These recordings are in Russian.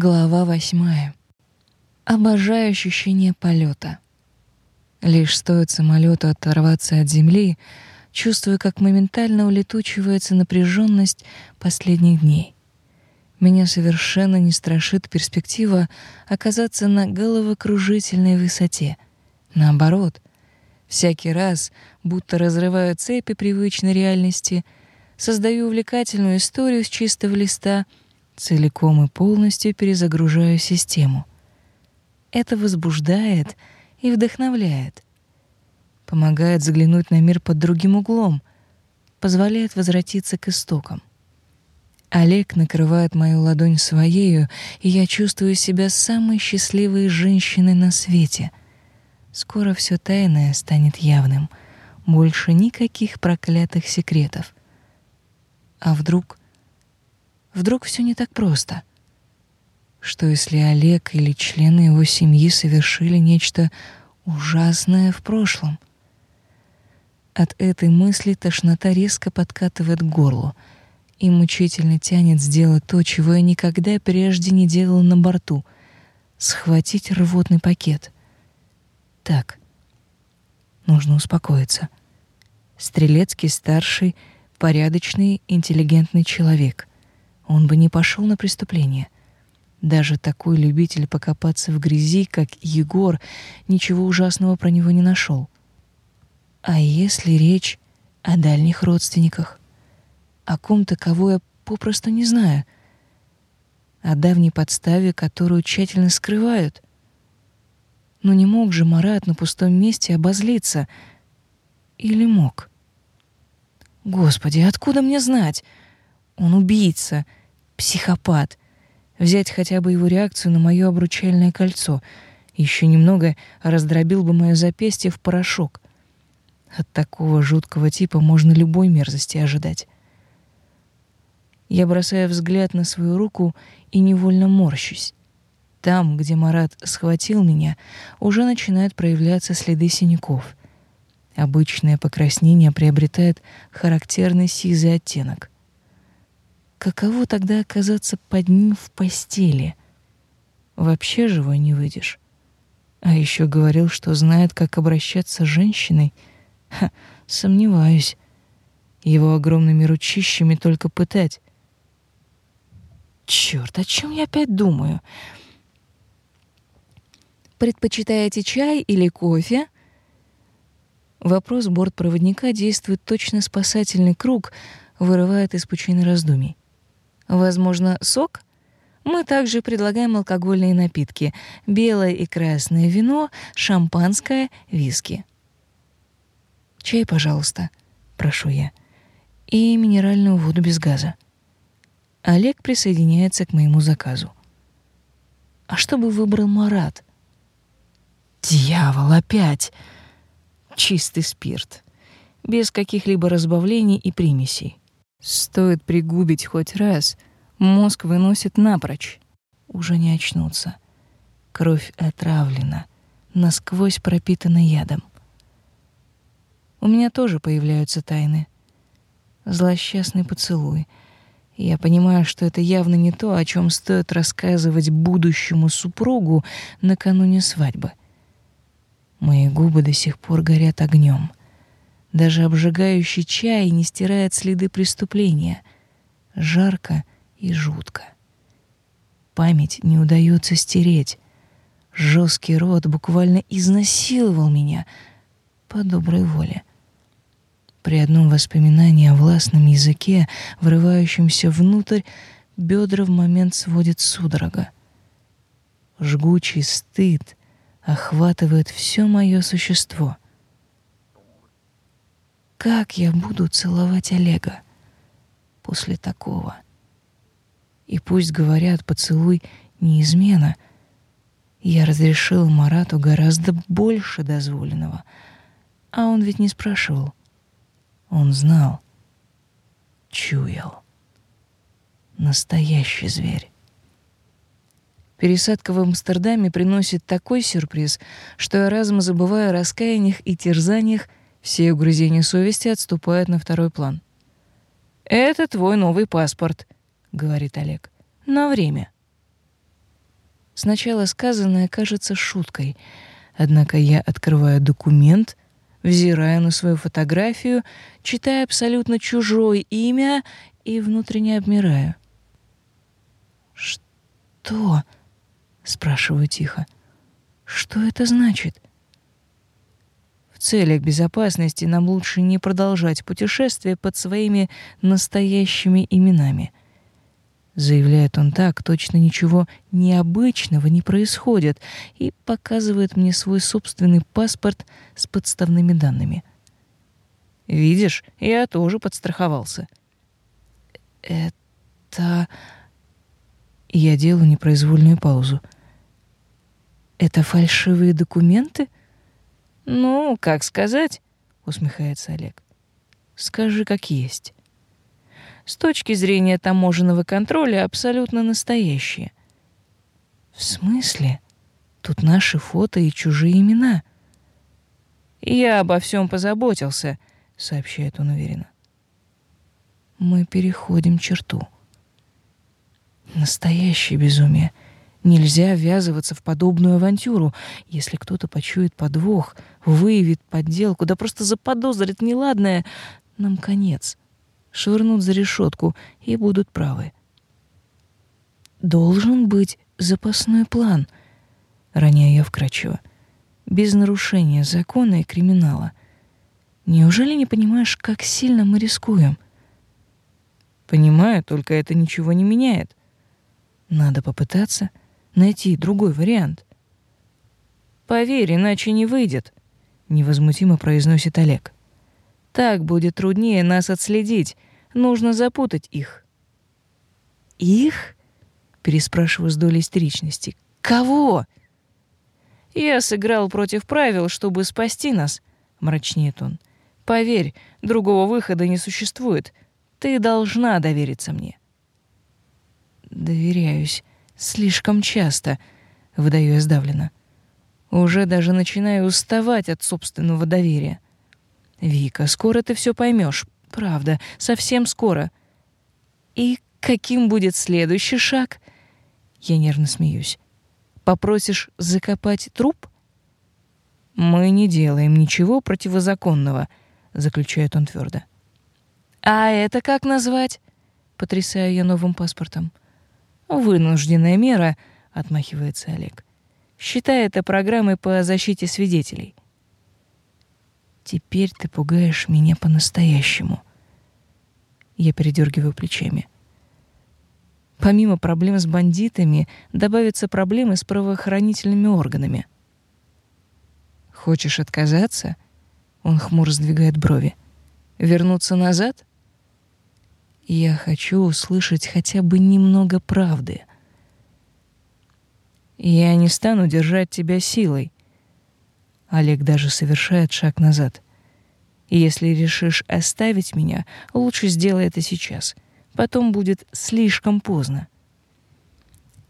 Глава восьмая. Обожаю ощущение полета. Лишь стоит самолету оторваться от земли, чувствую, как моментально улетучивается напряженность последних дней. Меня совершенно не страшит перспектива оказаться на головокружительной высоте. Наоборот, всякий раз, будто разрываю цепи привычной реальности, создаю увлекательную историю с чистого листа — целиком и полностью перезагружаю систему. Это возбуждает и вдохновляет. Помогает заглянуть на мир под другим углом, позволяет возвратиться к истокам. Олег накрывает мою ладонь своею, и я чувствую себя самой счастливой женщиной на свете. Скоро все тайное станет явным. Больше никаких проклятых секретов. А вдруг Вдруг все не так просто? Что если Олег или члены его семьи совершили нечто ужасное в прошлом? От этой мысли тошнота резко подкатывает к горлу и мучительно тянет сделать то, чего я никогда прежде не делал на борту — схватить рвотный пакет. Так, нужно успокоиться. Стрелецкий старший, порядочный, интеллигентный человек он бы не пошел на преступление. Даже такой любитель покопаться в грязи, как Егор, ничего ужасного про него не нашел. А если речь о дальних родственниках? О ком-то, кого я попросту не знаю? О давней подставе, которую тщательно скрывают? Но не мог же Марат на пустом месте обозлиться. Или мог? Господи, откуда мне знать? Он убийца — психопат. Взять хотя бы его реакцию на мое обручальное кольцо. Еще немного раздробил бы мое запястье в порошок. От такого жуткого типа можно любой мерзости ожидать. Я бросаю взгляд на свою руку и невольно морщусь. Там, где Марат схватил меня, уже начинают проявляться следы синяков. Обычное покраснение приобретает характерный сизый оттенок — Каково тогда оказаться под ним в постели? Вообще живой не выйдешь. А еще говорил, что знает, как обращаться с женщиной. Ха, сомневаюсь. Его огромными ручищами только пытать. Черт, о чем я опять думаю? Предпочитаете чай или кофе? Вопрос бортпроводника действует точно спасательный круг, вырывает из пучины раздумий. Возможно, сок? Мы также предлагаем алкогольные напитки: белое и красное вино, шампанское, виски. Чай, пожалуйста, прошу я. И минеральную воду без газа. Олег присоединяется к моему заказу. А что бы выбрал Марат? Дьявол, опять! Чистый спирт. Без каких-либо разбавлений и примесей. Стоит пригубить хоть раз, мозг выносит напрочь. Уже не очнуться. Кровь отравлена, насквозь пропитана ядом. У меня тоже появляются тайны. Злосчастный поцелуй. Я понимаю, что это явно не то, о чем стоит рассказывать будущему супругу накануне свадьбы. Мои губы до сих пор горят огнем. Даже обжигающий чай не стирает следы преступления. Жарко и жутко. Память не удается стереть. Жесткий рот буквально изнасиловал меня по доброй воле. При одном воспоминании о властном языке, врывающемся внутрь, бедра в момент сводит судорога. Жгучий стыд охватывает все мое существо — как я буду целовать Олега после такого? И пусть говорят, поцелуй не измена. Я разрешил Марату гораздо больше дозволенного. А он ведь не спрашивал. Он знал, чуял. Настоящий зверь. Пересадка в Амстердаме приносит такой сюрприз, что я разом забываю о раскаяниях и терзаниях все угрызения совести отступают на второй план. «Это твой новый паспорт», — говорит Олег. «На время». Сначала сказанное кажется шуткой, однако я открываю документ, взираю на свою фотографию, читаю абсолютно чужое имя и внутренне обмираю. «Что?» — спрашиваю тихо. «Что это значит?» В целях безопасности нам лучше не продолжать путешествие под своими настоящими именами. Заявляет он так, точно ничего необычного не происходит, и показывает мне свой собственный паспорт с подставными данными. Видишь, я тоже подстраховался. Это... Я делаю непроизвольную паузу. Это фальшивые документы? Ну, как сказать, усмехается Олег. Скажи, как есть с точки зрения таможенного контроля абсолютно настоящие. В смысле? Тут наши фото и чужие имена. Я обо всем позаботился, сообщает он уверенно. Мы переходим черту. Настоящее безумие. Нельзя ввязываться в подобную авантюру. Если кто-то почует подвох, выявит подделку, да просто заподозрит неладное, нам конец швырнут за решетку и будут правы. Должен быть запасной план, роняя я вкратчиво, без нарушения закона и криминала. Неужели не понимаешь, как сильно мы рискуем? Понимаю, только это ничего не меняет. Надо попытаться найти другой вариант. Поверь, иначе не выйдет, невозмутимо произносит Олег. Так будет труднее нас отследить. Нужно запутать их. Их? переспрашиваю с долей истеричности. Кого? Я сыграл против правил, чтобы спасти нас, мрачнеет он. Поверь, другого выхода не существует. Ты должна довериться мне. Доверяюсь слишком часто, выдаю я сдавленно. Уже даже начинаю уставать от собственного доверия. Вика, скоро ты все поймешь. Правда, совсем скоро. И каким будет следующий шаг? Я нервно смеюсь. Попросишь закопать труп? Мы не делаем ничего противозаконного, заключает он твердо. А это как назвать? Потрясаю я новым паспортом. Вынужденная мера, отмахивается Олег. Считай это программой по защите свидетелей. Теперь ты пугаешь меня по-настоящему. Я передергиваю плечами. Помимо проблем с бандитами, добавятся проблемы с правоохранительными органами. Хочешь отказаться? Он хмуро сдвигает брови. Вернуться назад? Я хочу услышать хотя бы немного правды. Я не стану держать тебя силой. Олег даже совершает шаг назад. Если решишь оставить меня, лучше сделай это сейчас. Потом будет слишком поздно.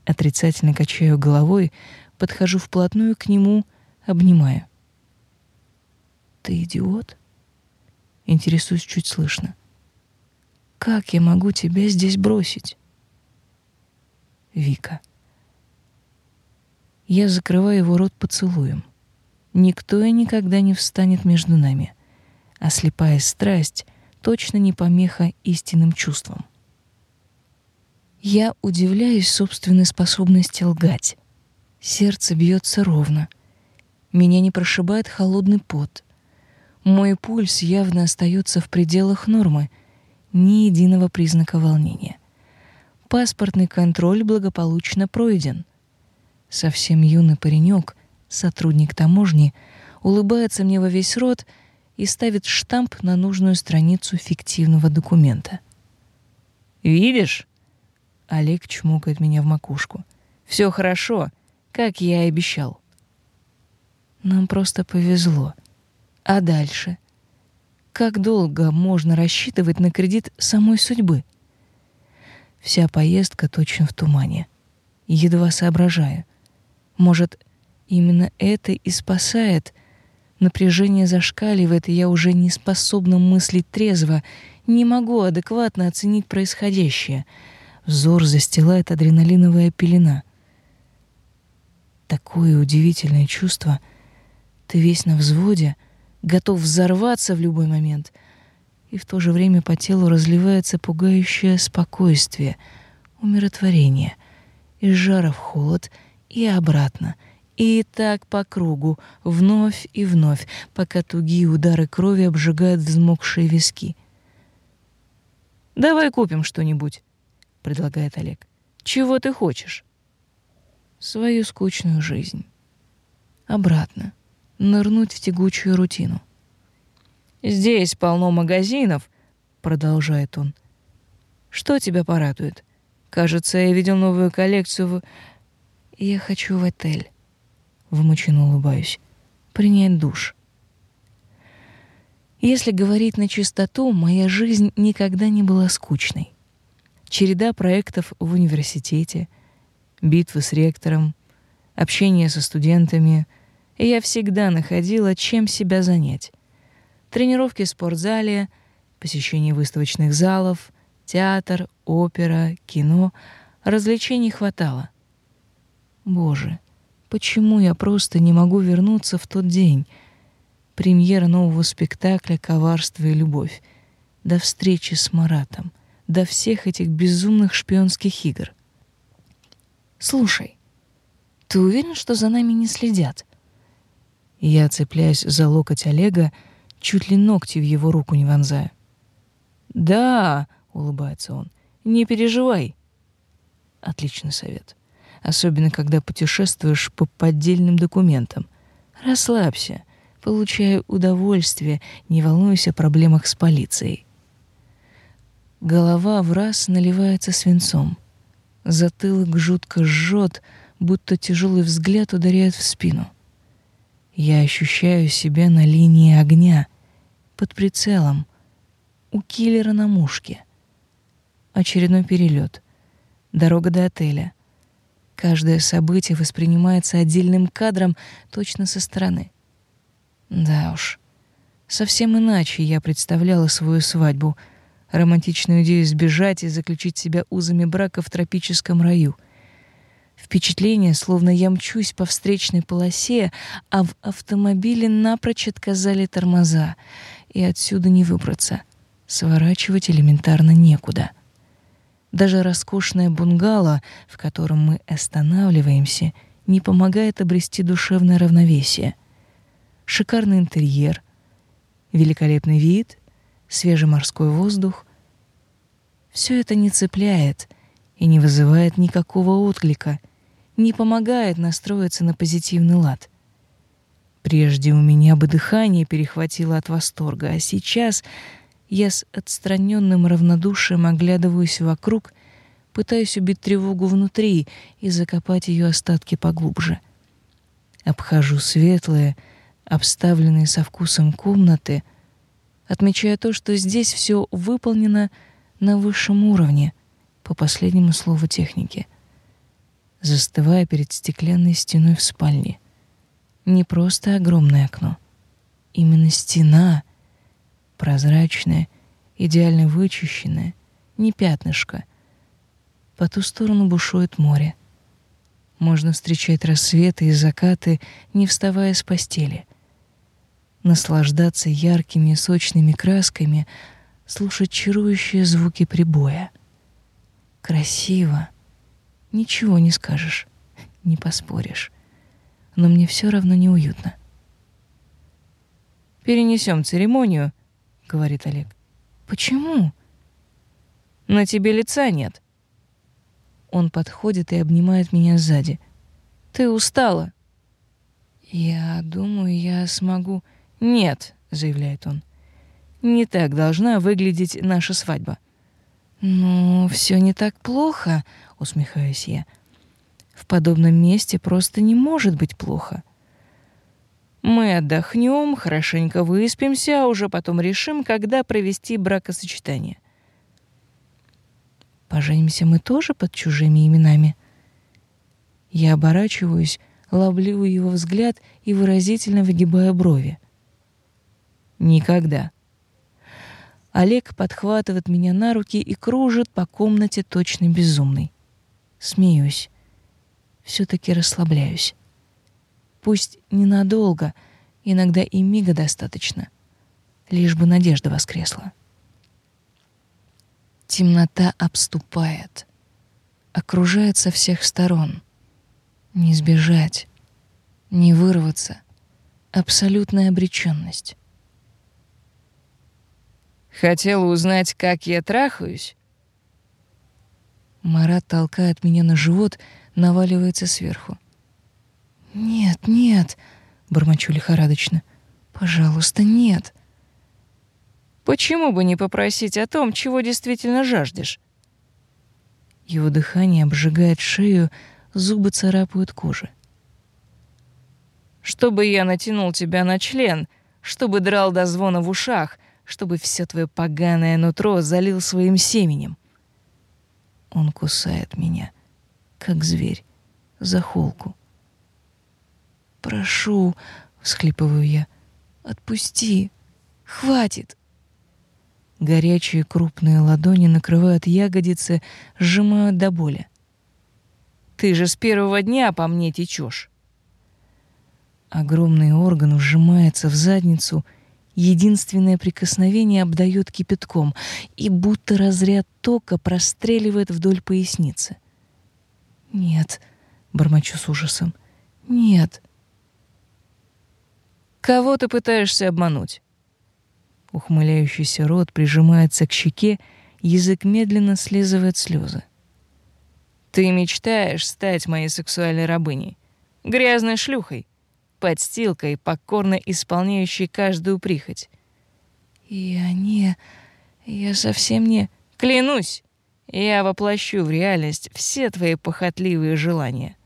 Отрицательно качаю головой, подхожу вплотную к нему, обнимаю. Ты идиот? Интересуюсь чуть слышно. Как я могу тебя здесь бросить? Вика. Я закрываю его рот поцелуем никто и никогда не встанет между нами, а слепая страсть точно не помеха истинным чувствам. Я удивляюсь собственной способности лгать. Сердце бьется ровно. Меня не прошибает холодный пот. Мой пульс явно остается в пределах нормы, ни единого признака волнения. Паспортный контроль благополучно пройден. Совсем юный паренек сотрудник таможни, улыбается мне во весь рот и ставит штамп на нужную страницу фиктивного документа. «Видишь?» — Олег чмокает меня в макушку. «Все хорошо, как я и обещал». Нам просто повезло. А дальше? Как долго можно рассчитывать на кредит самой судьбы? Вся поездка точно в тумане. Едва соображаю. Может, Именно это и спасает. Напряжение зашкаливает, и я уже не способна мыслить трезво, не могу адекватно оценить происходящее. Взор застилает адреналиновая пелена. Такое удивительное чувство. Ты весь на взводе, готов взорваться в любой момент, и в то же время по телу разливается пугающее спокойствие, умиротворение, из жара в холод и обратно — и так по кругу, вновь и вновь, пока тугие удары крови обжигают взмокшие виски. «Давай купим что-нибудь», — предлагает Олег. «Чего ты хочешь?» «Свою скучную жизнь. Обратно. Нырнуть в тягучую рутину». «Здесь полно магазинов», — продолжает он. «Что тебя порадует? Кажется, я видел новую коллекцию в...» «Я хочу в отель» вымученно улыбаюсь, принять душ. Если говорить на чистоту, моя жизнь никогда не была скучной. Череда проектов в университете, битвы с ректором, общение со студентами, и я всегда находила, чем себя занять. Тренировки в спортзале, посещение выставочных залов, театр, опера, кино, развлечений хватало. Боже, Почему я просто не могу вернуться в тот день? Премьера нового спектакля «Коварство и любовь». До встречи с Маратом. До всех этих безумных шпионских игр. Слушай, ты уверен, что за нами не следят? Я цепляюсь за локоть Олега, чуть ли ногти в его руку не вонзаю. «Да», — улыбается он, — «не переживай». Отличный совет особенно когда путешествуешь по поддельным документам. Расслабься, получай удовольствие, не волнуйся о проблемах с полицией. Голова в раз наливается свинцом. Затылок жутко жжет, будто тяжелый взгляд ударяет в спину. Я ощущаю себя на линии огня, под прицелом, у киллера на мушке. Очередной перелет. Дорога до отеля. Каждое событие воспринимается отдельным кадром точно со стороны. Да уж, совсем иначе я представляла свою свадьбу, романтичную идею сбежать и заключить себя узами брака в тропическом раю. Впечатление, словно я мчусь по встречной полосе, а в автомобиле напрочь отказали тормоза, и отсюда не выбраться. Сворачивать элементарно некуда. Даже роскошное бунгало, в котором мы останавливаемся, не помогает обрести душевное равновесие. Шикарный интерьер, великолепный вид, свежий морской воздух — все это не цепляет и не вызывает никакого отклика, не помогает настроиться на позитивный лад. Прежде у меня бы дыхание перехватило от восторга, а сейчас я с отстраненным равнодушием оглядываюсь вокруг, пытаюсь убить тревогу внутри и закопать ее остатки поглубже. Обхожу светлые, обставленные со вкусом комнаты, отмечая то, что здесь все выполнено на высшем уровне, по последнему слову техники. Застывая перед стеклянной стеной в спальне. Не просто огромное окно. Именно стена — прозрачная, идеально вычищенная, не пятнышко. По ту сторону бушует море. Можно встречать рассветы и закаты, не вставая с постели. Наслаждаться яркими и сочными красками, слушать чарующие звуки прибоя. Красиво. Ничего не скажешь, не поспоришь. Но мне все равно неуютно. Перенесем церемонию говорит Олег. Почему? На тебе лица нет. Он подходит и обнимает меня сзади. Ты устала? Я думаю, я смогу. Нет, заявляет он. Не так должна выглядеть наша свадьба. Ну, все не так плохо, усмехаюсь я. В подобном месте просто не может быть плохо. Мы отдохнем, хорошенько выспимся, а уже потом решим, когда провести бракосочетание. Поженимся мы тоже под чужими именами. Я оборачиваюсь, ловлю его взгляд и выразительно выгибаю брови. Никогда. Олег подхватывает меня на руки и кружит по комнате точно безумный. Смеюсь. все таки расслабляюсь. Пусть ненадолго, иногда и мига достаточно, лишь бы надежда воскресла. Темнота обступает, окружает со всех сторон. Не сбежать, не вырваться. Абсолютная обреченность. Хотела узнать, как я трахаюсь? Марат толкает меня на живот, наваливается сверху. «Нет, нет», — бормочу лихорадочно. «Пожалуйста, нет». «Почему бы не попросить о том, чего действительно жаждешь?» Его дыхание обжигает шею, зубы царапают кожу. «Чтобы я натянул тебя на член, чтобы драл до звона в ушах, чтобы все твое поганое нутро залил своим семенем». Он кусает меня, как зверь, за холку. «Прошу», — всхлипываю я, — «отпусти, хватит». Горячие крупные ладони накрывают ягодицы, сжимают до боли. «Ты же с первого дня по мне течешь. Огромный орган вжимается в задницу, единственное прикосновение обдает кипятком и будто разряд тока простреливает вдоль поясницы. «Нет», — бормочу с ужасом, — «нет». Кого ты пытаешься обмануть? Ухмыляющийся рот прижимается к щеке, язык медленно слизывает слезы. Ты мечтаешь стать моей сексуальной рабыней, грязной шлюхой, подстилкой, покорно исполняющей каждую прихоть. Я не... Я совсем не... Клянусь, я воплощу в реальность все твои похотливые желания.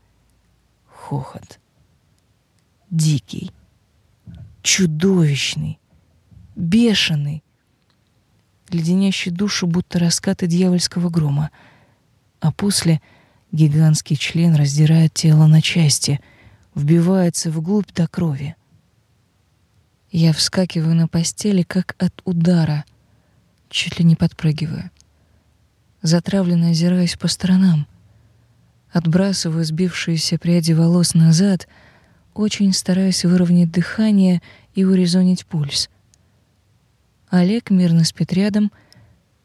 Хохот. Дикий чудовищный, бешеный, леденящий душу, будто раскаты дьявольского грома. А после гигантский член раздирает тело на части, вбивается вглубь до крови. Я вскакиваю на постели, как от удара, чуть ли не подпрыгиваю. Затравленно озираюсь по сторонам. Отбрасываю сбившиеся пряди волос назад — очень стараюсь выровнять дыхание и урезонить пульс. Олег мирно спит рядом,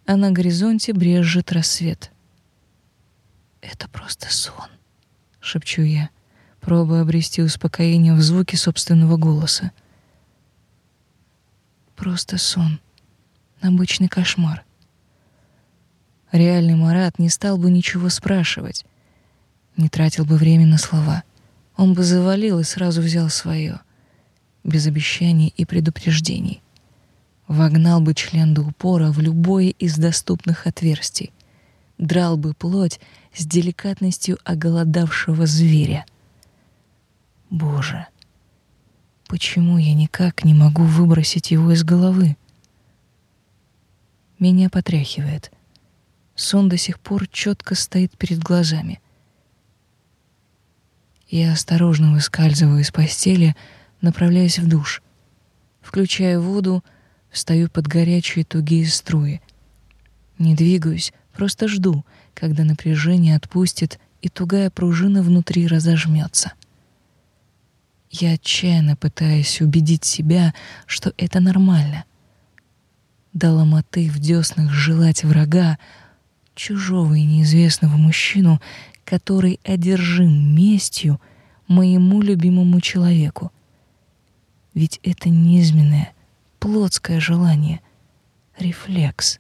а на горизонте брежет рассвет. «Это просто сон», — шепчу я, пробуя обрести успокоение в звуке собственного голоса. «Просто сон. Обычный кошмар». Реальный Марат не стал бы ничего спрашивать, не тратил бы время на слова — он бы завалил и сразу взял свое, без обещаний и предупреждений. Вогнал бы член до упора в любое из доступных отверстий, драл бы плоть с деликатностью оголодавшего зверя. Боже, почему я никак не могу выбросить его из головы? Меня потряхивает. Сон до сих пор четко стоит перед глазами — я осторожно выскальзываю из постели, направляясь в душ. Включаю воду, встаю под горячие тугие струи. Не двигаюсь, просто жду, когда напряжение отпустит и тугая пружина внутри разожмется. Я отчаянно пытаюсь убедить себя, что это нормально. До ломоты в деснах желать врага, чужого и неизвестного мужчину, который одержим местью моему любимому человеку. Ведь это низменное, плотское желание, рефлекс,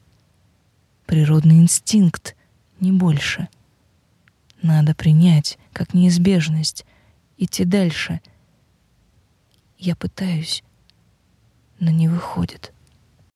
природный инстинкт, не больше. Надо принять как неизбежность, идти дальше. Я пытаюсь, но не выходит.